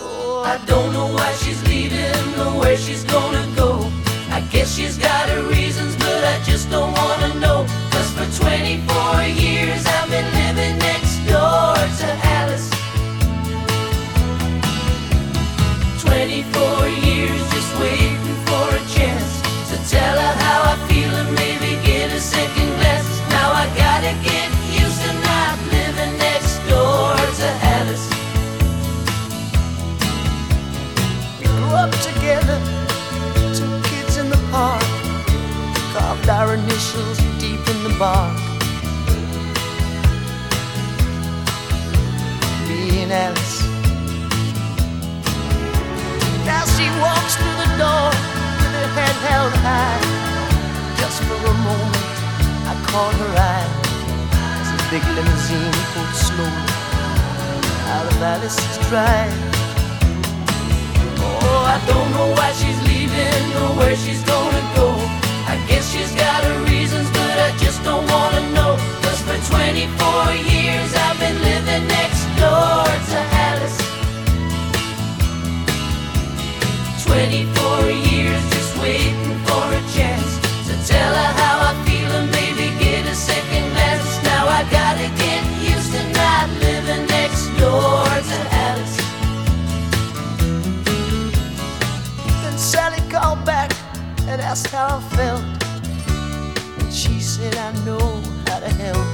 Oh, I don't know why she's leaving or where she's gonna go. I guess she's our initials deep in the bark. Me and Alice. Now she walks through the door with her head held high. Just for a moment, I caught her eye as a big limousine pulled slowly out of Alice's drive. Chance to tell her how I feel and maybe get a second glance. Now I gotta get used to not living next door to Alice. Then Sally called back and asked how I felt. And she said, I know how to help.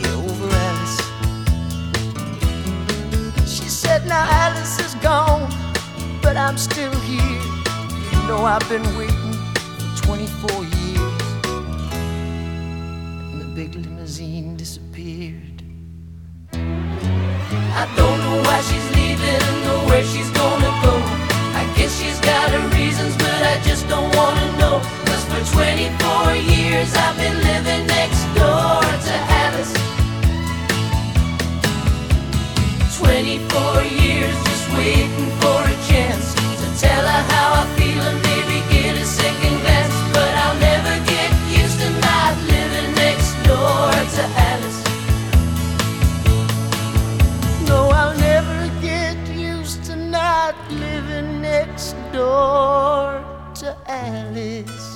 Get over Alice. She said, Now Alice I'm still here. You know, I've been waiting for 24 years. And the big limousine disappeared. I don't know why she's leaving or where she's living next door to Alice.